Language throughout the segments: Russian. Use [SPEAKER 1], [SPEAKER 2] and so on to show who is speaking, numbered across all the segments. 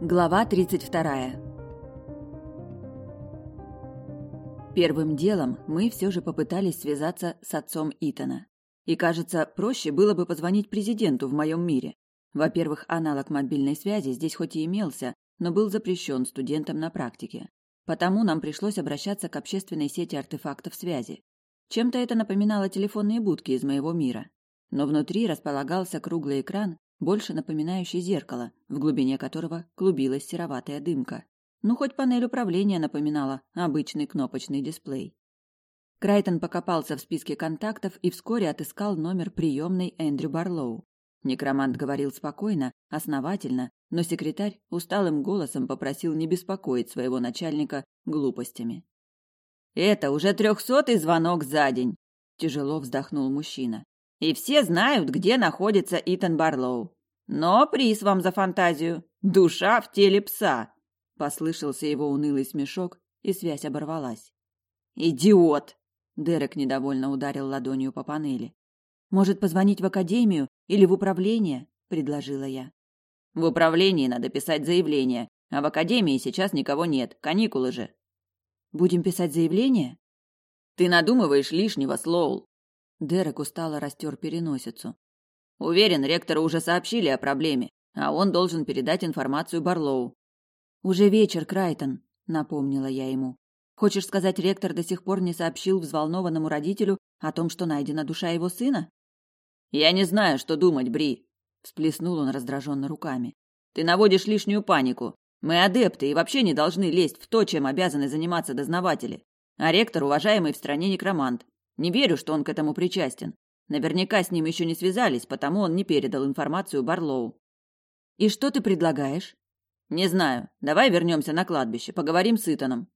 [SPEAKER 1] Глава 32. Первым делом мы все же попытались связаться с отцом Итана. И, кажется, проще было бы позвонить президенту в моем мире. Во-первых, аналог мобильной связи здесь хоть и имелся, но был запрещен студентам на практике. Потому нам пришлось обращаться к общественной сети артефактов связи. Чем-то это напоминало телефонные будки из моего мира. Но внутри располагался круглый экран, больше напоминающий зеркало, в глубине которого клубилась сероватая дымка. Ну, хоть панель управления напоминала обычный кнопочный дисплей. Крайтон покопался в списке контактов и вскоре отыскал номер приемной Эндрю Барлоу. Некромант говорил спокойно, основательно, но секретарь усталым голосом попросил не беспокоить своего начальника глупостями. «Это уже трехсотый звонок за день!» – тяжело вздохнул мужчина. И все знают, где находится Итан Барлоу. Но приз вам за фантазию. Душа в теле пса. Послышался его унылый смешок, и связь оборвалась. Идиот! Дерек недовольно ударил ладонью по панели. Может, позвонить в академию или в управление, предложила я. В управлении надо писать заявление, а в академии сейчас никого нет, каникулы же. Будем писать заявление? Ты надумываешь лишнего, Слоул. Дерек устало растер переносицу. Уверен, ректору уже сообщили о проблеме, а он должен передать информацию Барлоу. Уже вечер, Крайтон, напомнила я ему. Хочешь сказать, ректор до сих пор не сообщил взволнованному родителю о том, что найдена душа его сына? Я не знаю, что думать, Бри, всплеснул он раздраженно руками. Ты наводишь лишнюю панику. Мы адепты и вообще не должны лезть в то, чем обязаны заниматься дознаватели. А ректор уважаемый в стране некромант. Не верю, что он к этому причастен. Наверняка с ним еще не связались, потому он не передал информацию Барлоу. И что ты предлагаешь? Не знаю. Давай вернемся на кладбище, поговорим с Итаном.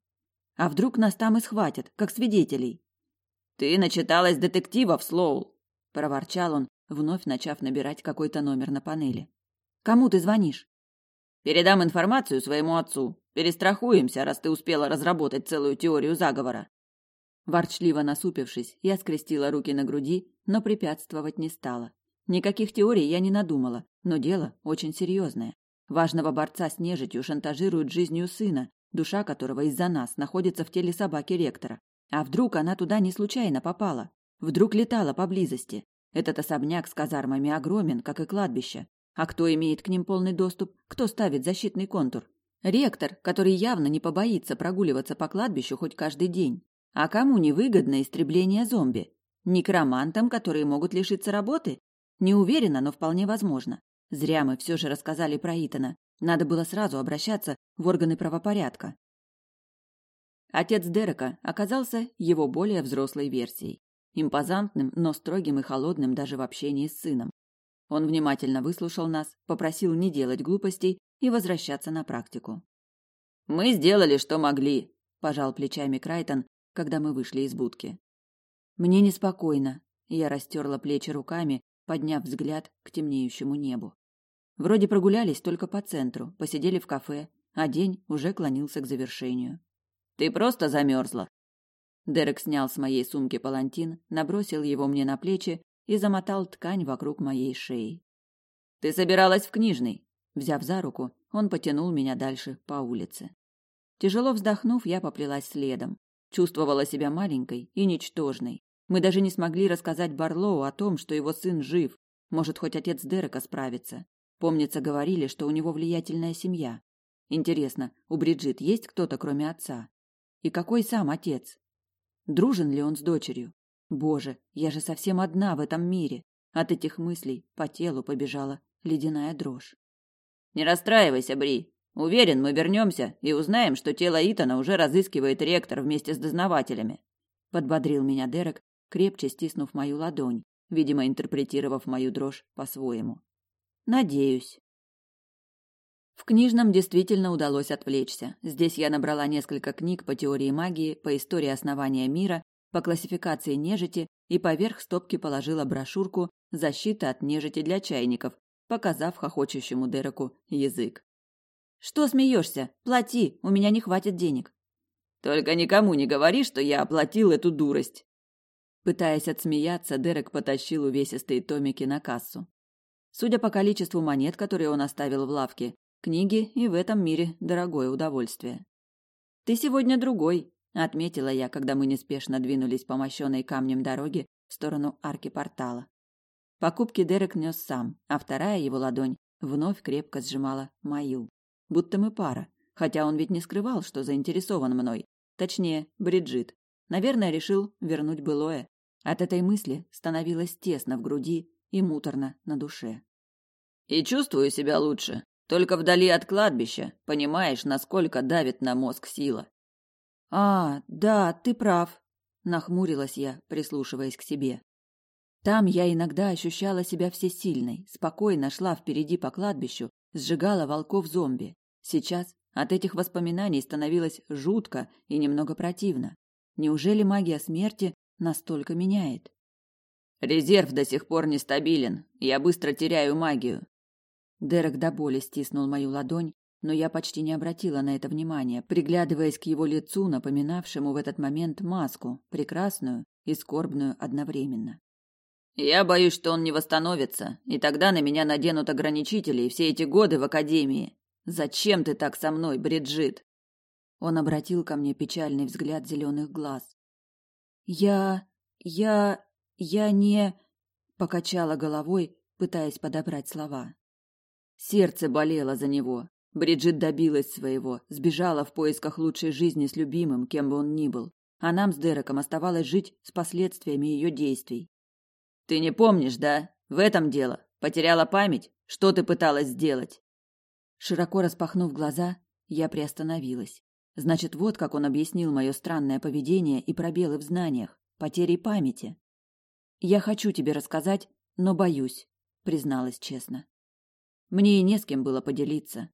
[SPEAKER 1] А вдруг нас там и схватят, как свидетелей? Ты начиталась детективов, Слоул, проворчал он, вновь начав набирать какой-то номер на панели. Кому ты звонишь? Передам информацию своему отцу. Перестрахуемся, раз ты успела разработать целую теорию заговора. Ворчливо насупившись, я скрестила руки на груди, но препятствовать не стала. Никаких теорий я не надумала, но дело очень серьезное. Важного борца с нежитью шантажируют жизнью сына, душа которого из-за нас находится в теле собаки ректора. А вдруг она туда не случайно попала? Вдруг летала поблизости? Этот особняк с казармами огромен, как и кладбище. А кто имеет к ним полный доступ? Кто ставит защитный контур? Ректор, который явно не побоится прогуливаться по кладбищу хоть каждый день. А кому невыгодно истребление зомби? Некромантам, которые могут лишиться работы? Не уверена, но вполне возможно. Зря мы все же рассказали про Итана. Надо было сразу обращаться в органы правопорядка. Отец Дерека оказался его более взрослой версией. Импозантным, но строгим и холодным даже в общении с сыном. Он внимательно выслушал нас, попросил не делать глупостей и возвращаться на практику. «Мы сделали, что могли», – пожал плечами Крайтон, когда мы вышли из будки. Мне неспокойно. Я растерла плечи руками, подняв взгляд к темнеющему небу. Вроде прогулялись только по центру, посидели в кафе, а день уже клонился к завершению. Ты просто замерзла. Дерек снял с моей сумки палантин, набросил его мне на плечи и замотал ткань вокруг моей шеи. Ты собиралась в книжный. Взяв за руку, он потянул меня дальше по улице. Тяжело вздохнув, я поплелась следом. Чувствовала себя маленькой и ничтожной. Мы даже не смогли рассказать Барлоу о том, что его сын жив. Может, хоть отец Дерека справится. Помнится, говорили, что у него влиятельная семья. Интересно, у Бриджит есть кто-то, кроме отца? И какой сам отец? Дружен ли он с дочерью? Боже, я же совсем одна в этом мире. От этих мыслей по телу побежала ледяная дрожь. Не расстраивайся, Бри. Уверен, мы вернемся и узнаем, что тело Итана уже разыскивает ректор вместе с дознавателями. Подбодрил меня Дерек, крепче стиснув мою ладонь, видимо, интерпретировав мою дрожь по-своему. Надеюсь. В книжном действительно удалось отвлечься. Здесь я набрала несколько книг по теории магии, по истории основания мира, по классификации нежити и поверх стопки положила брошюрку «Защита от нежити для чайников», показав хохочущему Дереку язык. Что смеешься? Плати, у меня не хватит денег. Только никому не говори, что я оплатил эту дурость. Пытаясь отсмеяться, Дерек потащил увесистые томики на кассу. Судя по количеству монет, которые он оставил в лавке, Книги и в этом мире дорогое удовольствие. «Ты сегодня другой», — отметила я, когда мы неспешно двинулись по мощенной камнем дороге в сторону арки портала. Покупки Дерек нес сам, а вторая его ладонь вновь крепко сжимала мою. Будто мы пара, хотя он ведь не скрывал, что заинтересован мной. Точнее, Бриджит. Наверное, решил вернуть былое. От этой мысли становилось тесно в груди и муторно на душе.
[SPEAKER 2] «И чувствую себя лучше. Только вдали от кладбища, понимаешь, насколько давит на мозг сила».
[SPEAKER 1] «А, да, ты прав», — нахмурилась я, прислушиваясь к себе. Там я иногда ощущала себя всесильной, спокойно шла впереди по кладбищу, сжигала волков-зомби. Сейчас от этих воспоминаний становилось жутко и немного противно. Неужели магия смерти настолько меняет?
[SPEAKER 2] Резерв до сих пор нестабилен. Я быстро теряю магию.
[SPEAKER 1] Дерек до боли стиснул мою ладонь, но я почти не обратила на это внимания, приглядываясь к его лицу, напоминавшему в этот момент маску, прекрасную и скорбную одновременно.
[SPEAKER 2] Я боюсь, что он не восстановится, и тогда на меня наденут ограничители и все эти годы в академии. Зачем ты так со мной, Бриджит?
[SPEAKER 1] Он обратил ко мне печальный взгляд зеленых глаз. Я я я не покачала головой, пытаясь подобрать слова. Сердце болело за него. Бриджит добилась своего, сбежала в поисках лучшей жизни с любимым, кем бы он ни был. А нам с Дереком оставалось жить с последствиями ее действий.
[SPEAKER 2] Ты не помнишь, да? В этом дело. Потеряла память? Что ты пыталась сделать?
[SPEAKER 1] Широко распахнув глаза, я приостановилась. Значит, вот как он объяснил мое странное поведение и пробелы в знаниях, потери памяти. Я хочу тебе рассказать, но боюсь, призналась честно. Мне и не с кем было поделиться.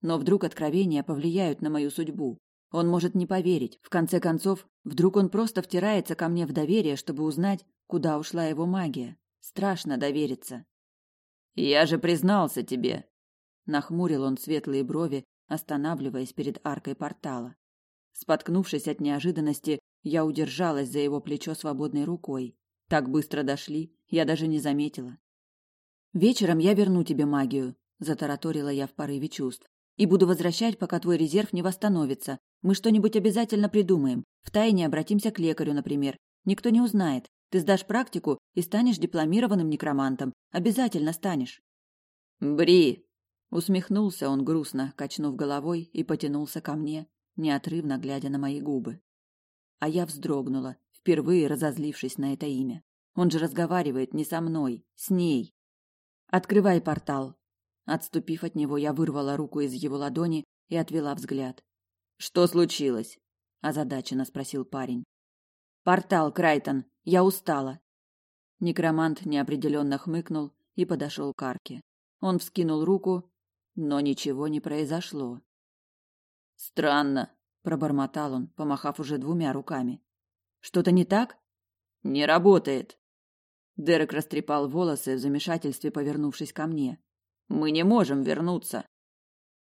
[SPEAKER 1] Но вдруг откровения повлияют на мою судьбу. Он может не поверить. В конце концов, вдруг он просто втирается ко мне в доверие, чтобы узнать, куда ушла его магия. Страшно довериться.
[SPEAKER 2] Я же признался тебе.
[SPEAKER 1] Нахмурил он светлые брови, останавливаясь перед аркой портала. Споткнувшись от неожиданности, я удержалась за его плечо свободной рукой. Так быстро дошли, я даже не заметила. Вечером я верну тебе магию, затараторила я в порыве чувств. И буду возвращать, пока твой резерв не восстановится. Мы что-нибудь обязательно придумаем. Втайне обратимся к лекарю, например. Никто не узнает. Ты сдашь практику и станешь дипломированным некромантом. Обязательно станешь.
[SPEAKER 2] Бри,
[SPEAKER 1] усмехнулся он грустно, качнув головой и потянулся ко мне, неотрывно глядя на мои губы. А я вздрогнула, впервые разозлившись на это имя. Он же разговаривает не со мной, с ней. Открывай портал. Отступив от него, я вырвала руку из его ладони и отвела взгляд.
[SPEAKER 2] Что случилось?
[SPEAKER 1] озадаченно спросил парень. Портал, Крайтон, я устала. Некромант неопределенно хмыкнул и подошел к арке. Он вскинул руку, но ничего не произошло.
[SPEAKER 2] Странно,
[SPEAKER 1] пробормотал он, помахав уже двумя руками. Что-то не так?
[SPEAKER 2] Не работает.
[SPEAKER 1] Дерек растрепал волосы в замешательстве, повернувшись ко мне.
[SPEAKER 2] Мы не можем вернуться.